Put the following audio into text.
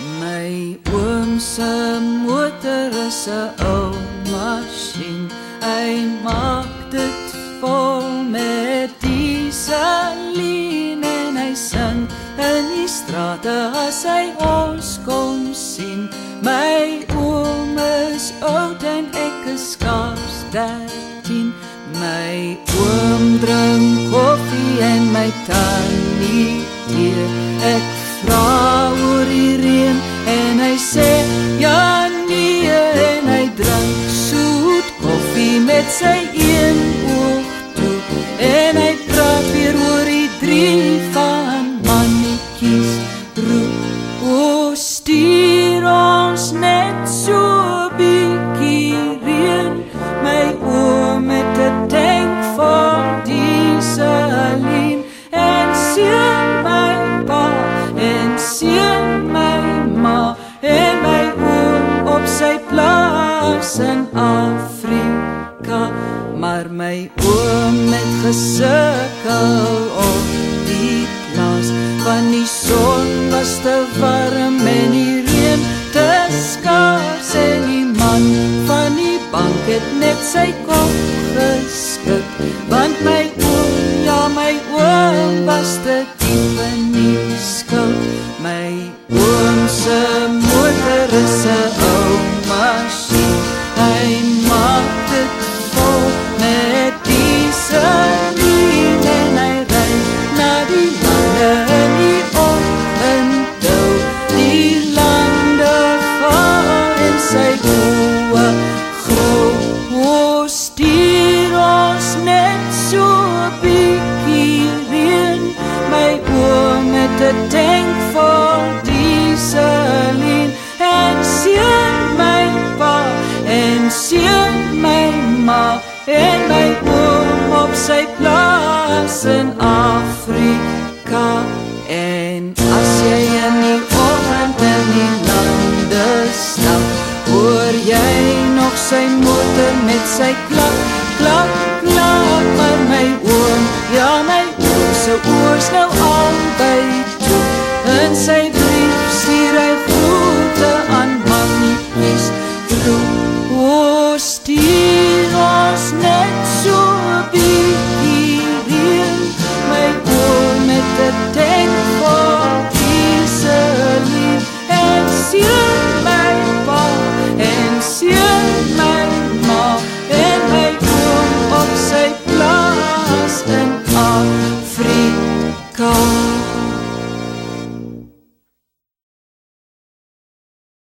My oom se motor is 'n ou masjien. Hy maak dit vol met dieselien en hy sing in die strate as hy ons kom sien. My oom is oud en ek is skaars 13. My oom drink koffie en my tannie met sy een oog toe en hy praat weer oor die drie van mannetjies. Roep o stuur ons net so bietjie reën. My oom met 'n tank vol dieselien en sien my pa en sien my ma en my oom op sy plaas in Afrika maar my oom het gesukkel op die plaas. Van die son was te warm en die reën te skaars en die man van die bank het net sy kop geskik want my oom ja my oom was te diep in die skuld my oom se 'n tank vol dieselien en sien my pa en sien my ma en my oom op sy plaas in Afrika. En as jy in die oggend in die lande stap hoor jy nog sy motor met sy klap klap klap my oom ja my oom se oors nou albei and say